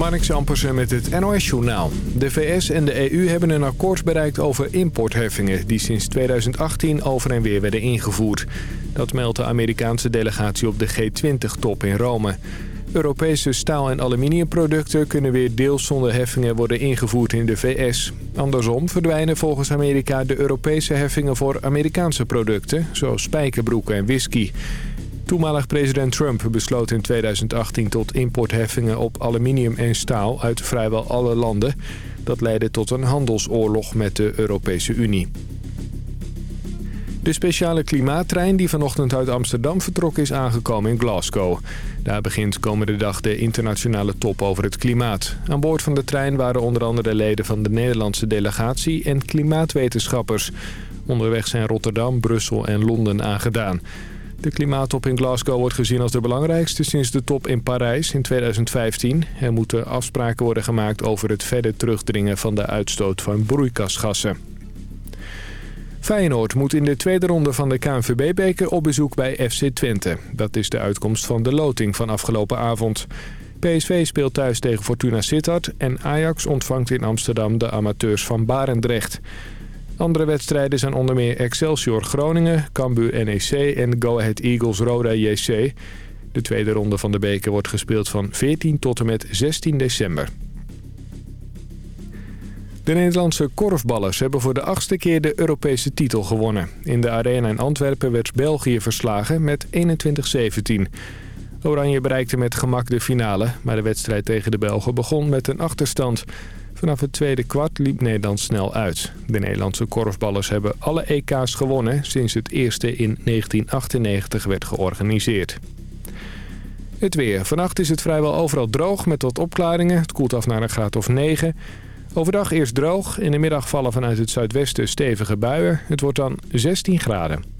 Marnix Ampersen met het NOS-journaal. De VS en de EU hebben een akkoord bereikt over importheffingen... die sinds 2018 over en weer werden ingevoerd. Dat meldt de Amerikaanse delegatie op de G20-top in Rome. Europese staal- en aluminiumproducten kunnen weer deels zonder heffingen worden ingevoerd in de VS. Andersom verdwijnen volgens Amerika de Europese heffingen voor Amerikaanse producten... zoals spijkerbroeken en whisky... Toenmalig president Trump besloot in 2018 tot importheffingen op aluminium en staal uit vrijwel alle landen. Dat leidde tot een handelsoorlog met de Europese Unie. De speciale klimaattrein die vanochtend uit Amsterdam vertrok is aangekomen in Glasgow. Daar begint komende dag de internationale top over het klimaat. Aan boord van de trein waren onder andere leden van de Nederlandse delegatie en klimaatwetenschappers. Onderweg zijn Rotterdam, Brussel en Londen aangedaan. De klimaattop in Glasgow wordt gezien als de belangrijkste sinds de top in Parijs in 2015. Er moeten afspraken worden gemaakt over het verder terugdringen van de uitstoot van broeikasgassen. Feyenoord moet in de tweede ronde van de KNVB-beker op bezoek bij FC Twente. Dat is de uitkomst van de loting van afgelopen avond. PSV speelt thuis tegen Fortuna Sittard en Ajax ontvangt in Amsterdam de amateurs van Barendrecht. Andere wedstrijden zijn onder meer Excelsior Groningen, Cambuur NEC en Go Ahead Eagles Roda JC. De tweede ronde van de beker wordt gespeeld van 14 tot en met 16 december. De Nederlandse korfballers hebben voor de achtste keer de Europese titel gewonnen. In de arena in Antwerpen werd België verslagen met 21-17. Oranje bereikte met gemak de finale, maar de wedstrijd tegen de Belgen begon met een achterstand... Vanaf het tweede kwart liep Nederland snel uit. De Nederlandse korfballers hebben alle EK's gewonnen... sinds het eerste in 1998 werd georganiseerd. Het weer. Vannacht is het vrijwel overal droog met wat opklaringen. Het koelt af naar een graad of 9. Overdag eerst droog. In de middag vallen vanuit het zuidwesten stevige buien. Het wordt dan 16 graden.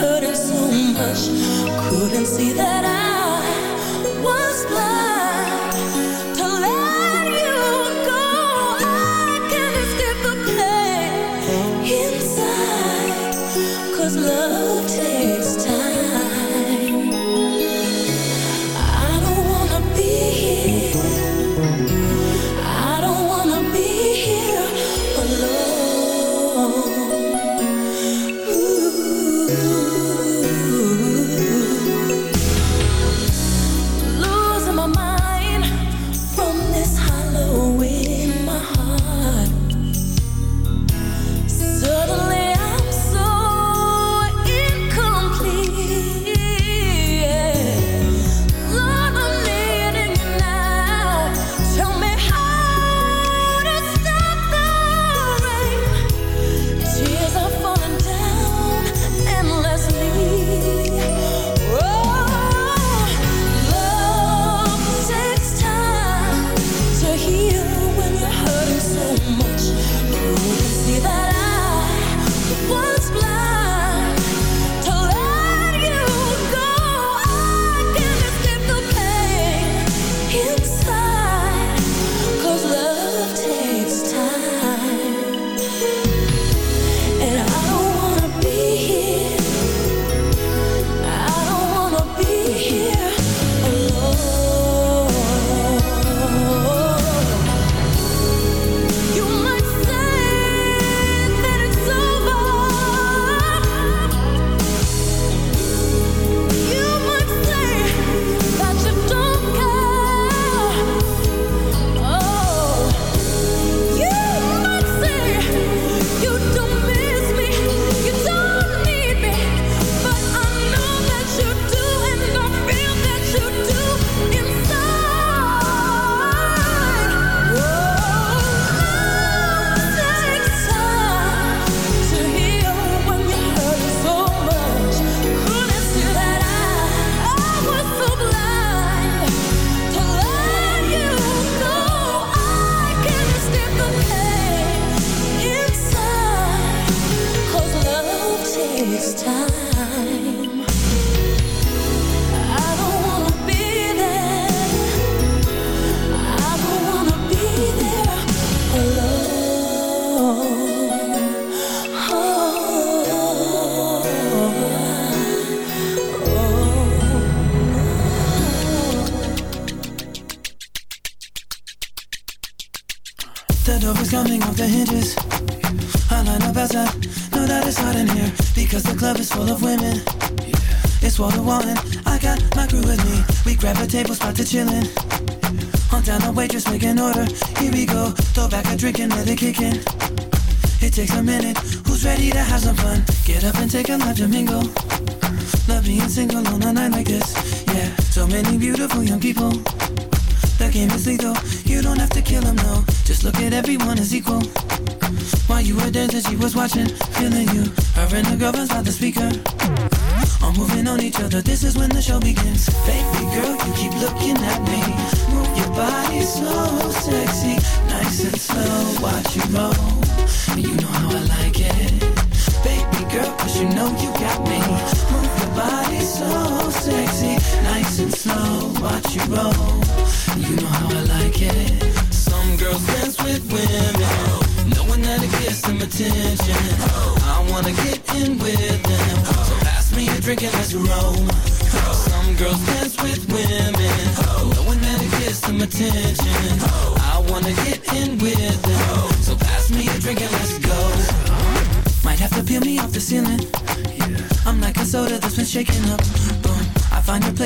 hurting so much. Couldn't see that I was blind. Love being single on a night like this. Yeah, so many beautiful young people that game is lethal. You don't have to kill them, no. Just look at everyone as equal. While you were dancing, she was watching, feeling you. Her and girl was by the speaker. you know you got me. Move your body so sexy, nice and slow. Watch you roll.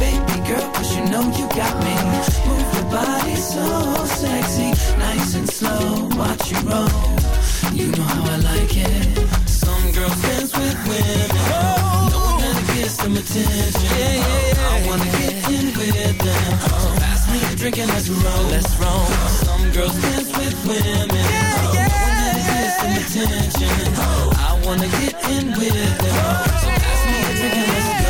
Baby girl, cause you know you got me. Move your body so sexy. Nice and slow, watch you roll. You know how I like it. Some girls dance with women. Knowing that it gets some attention. Yeah, yeah, yeah. I wanna get in with them. So pass me a drink and let's roll. Let's roll. Some girls dance with women. Yeah, yeah, Knowing that it gets some attention. I wanna get in with them. So pass me a drink and let's go.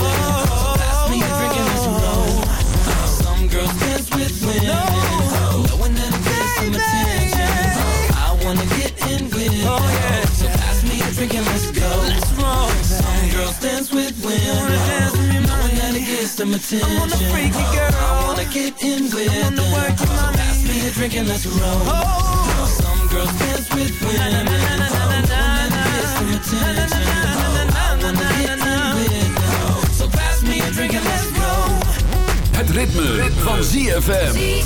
Attention. I wanna freak you, girl. I wanna get in with them, so pass me a drink and let's roll. Some girls dance with women. I in with them, so pass me a drink and let's go. Het ritme, van ZFM. Ik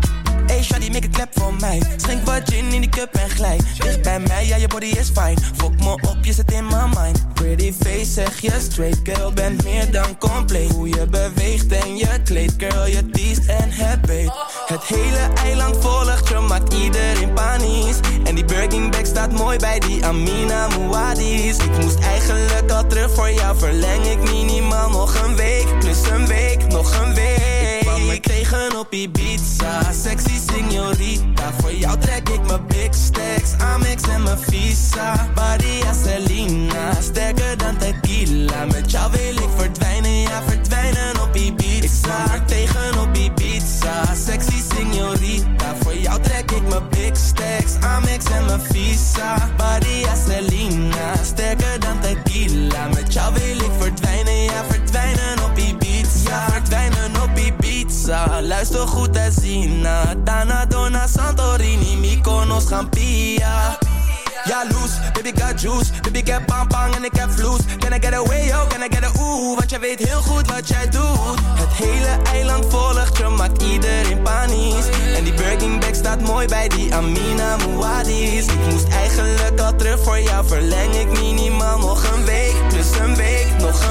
Hey shawty, make a clap voor mij. Schenk wat gin in die cup en glij Dicht bij mij, ja je body is fine Fok me op, je zit in mijn mind. Pretty face, zeg je straight Girl, bent meer dan compleet. Hoe je beweegt en je kleed Girl, je teest en het Het hele eiland volgt je, maakt iedereen panisch. En die Birkin bag staat mooi bij die Amina Muadis Ik moest eigenlijk voor jou Verleng ik minimaal nog een week Plus een week, nog een week. Ik kwam er tegen op Ibiza Sexy signorita. Voor jou trek ik mijn big stacks Amex en mijn visa. Badia Selena Sterker dan tequila. Met jou wil ik verdwijnen Ja verdwijnen op Ibiza. Ik kwam er tegen op Ibiza Sexy big stacks. Amex en mijn visa. Badia Selena Sterker dan tequila. Met jou wil ik verdwijnen. Ja verdwijnen op Ibiza. Verdwijnen op Ibiza. Luister goed en zien Dana, Dona, Santorini. Mykonos, Gampia Ja, loose, baby got juice. Baby heb bang bang en ik heb vloes. Can I get away, yo, can I get a ooh? Want jij weet heel goed wat jij doet. Het hele eiland volgt je, maakt iedereen panisch. En die Birkin bag staat mooi bij die Amina Muadis Ik moest eigenlijk al terug voor jou Verleng ik minimaal nog een week. Plus een week, nog een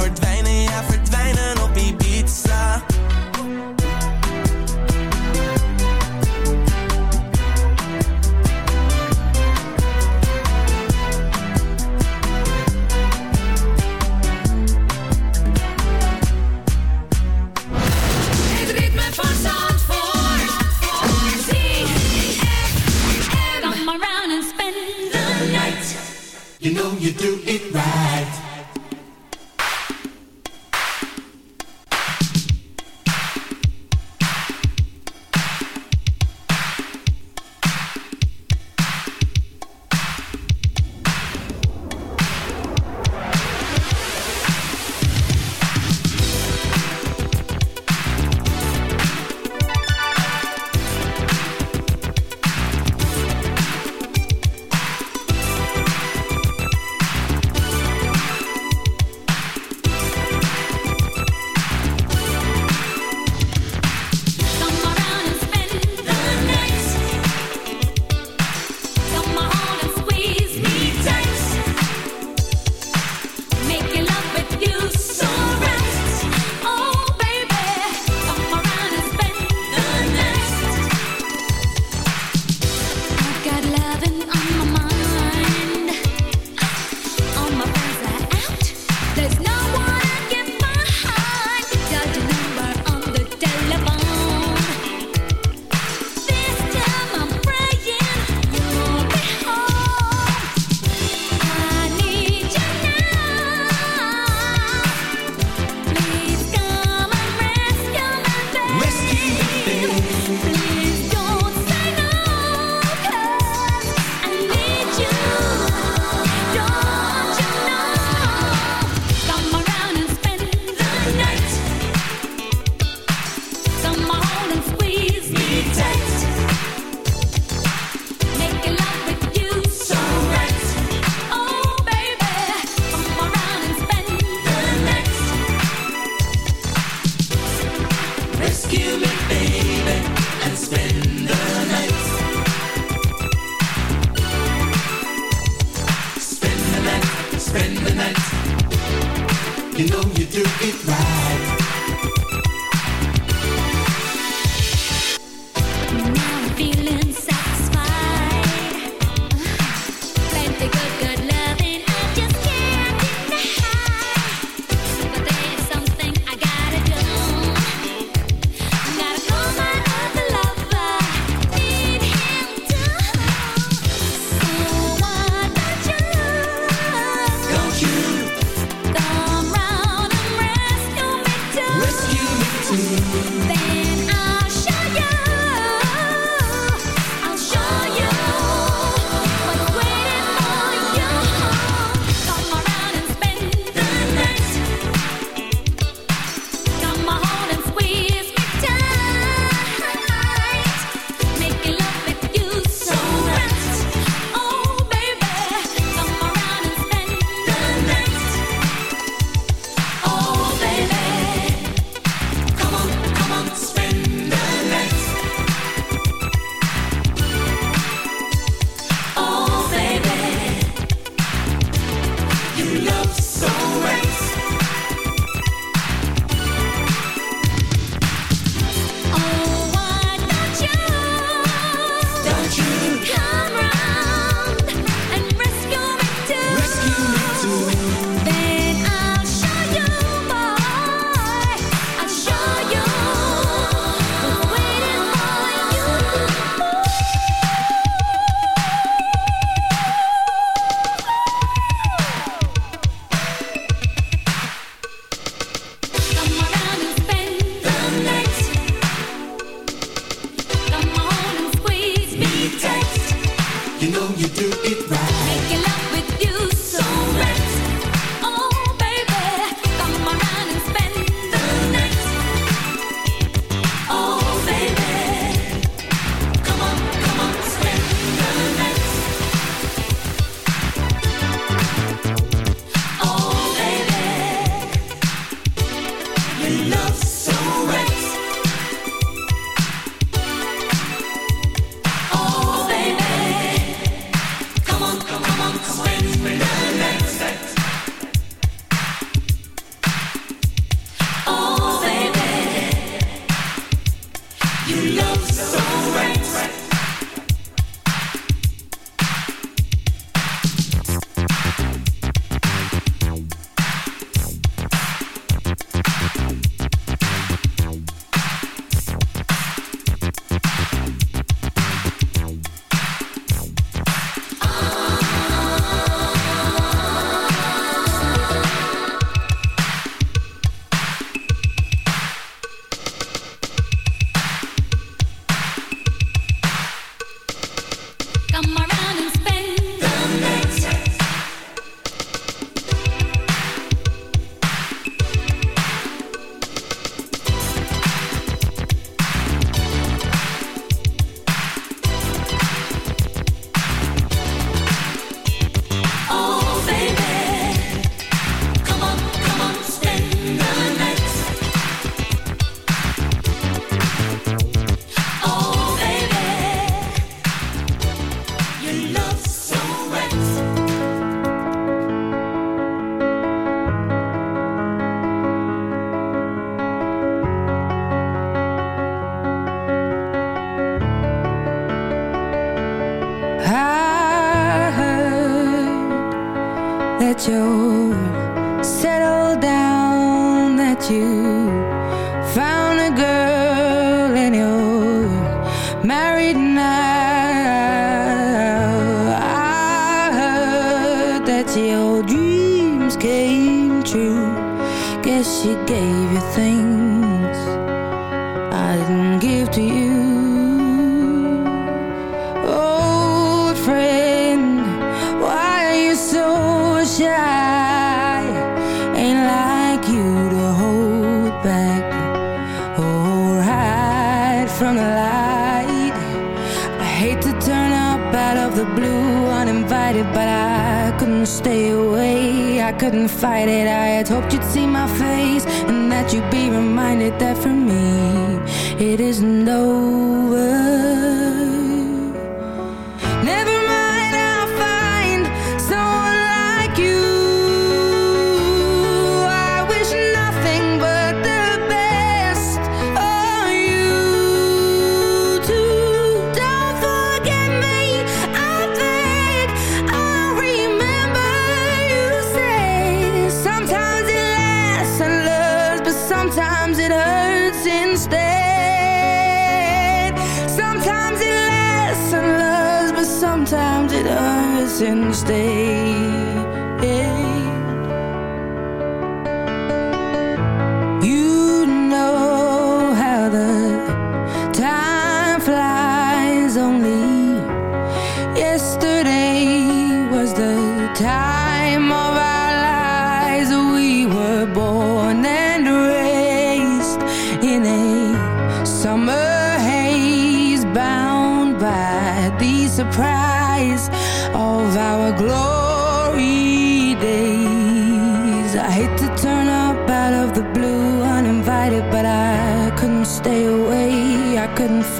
Sometimes it lasts and loves, but sometimes it hurts and stays.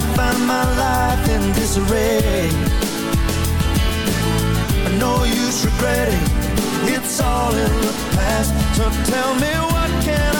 I find my life in disarray? No use regretting It's all in the past. So tell me what can I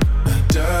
done.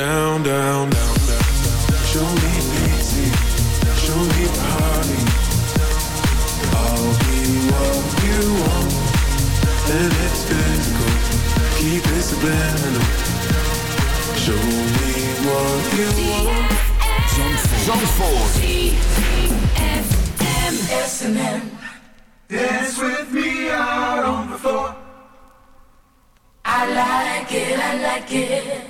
Down, down, down, down. Show me show me party. I'll be what you want, and it's physical. Keep it subliminal. Show me what you want. Zandvoort. S&M. Dance with me out on the floor. I like it, I like it.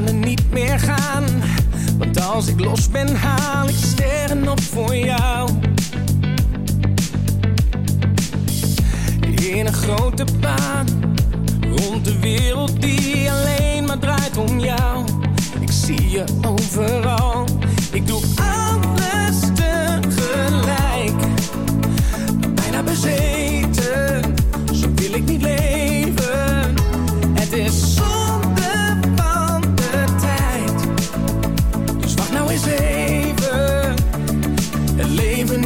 Me niet meer gaan, want als ik los ben, haal ik sterren op voor jou. In een grote baan, rond de wereld die alleen maar draait om jou. Ik zie je overal, ik doe alles tegelijk. Bijna bezeten,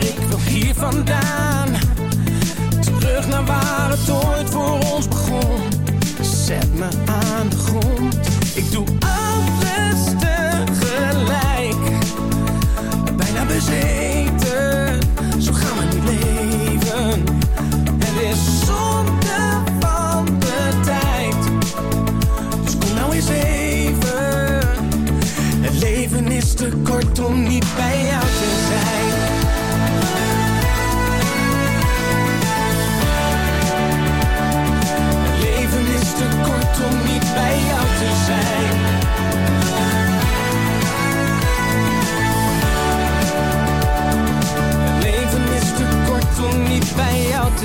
Ik wil hier vandaan. Terug naar waar het ooit voor ons begon. Zet me aan de grond. Ik doe alles tegelijk. Bijna bezeten.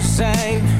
same.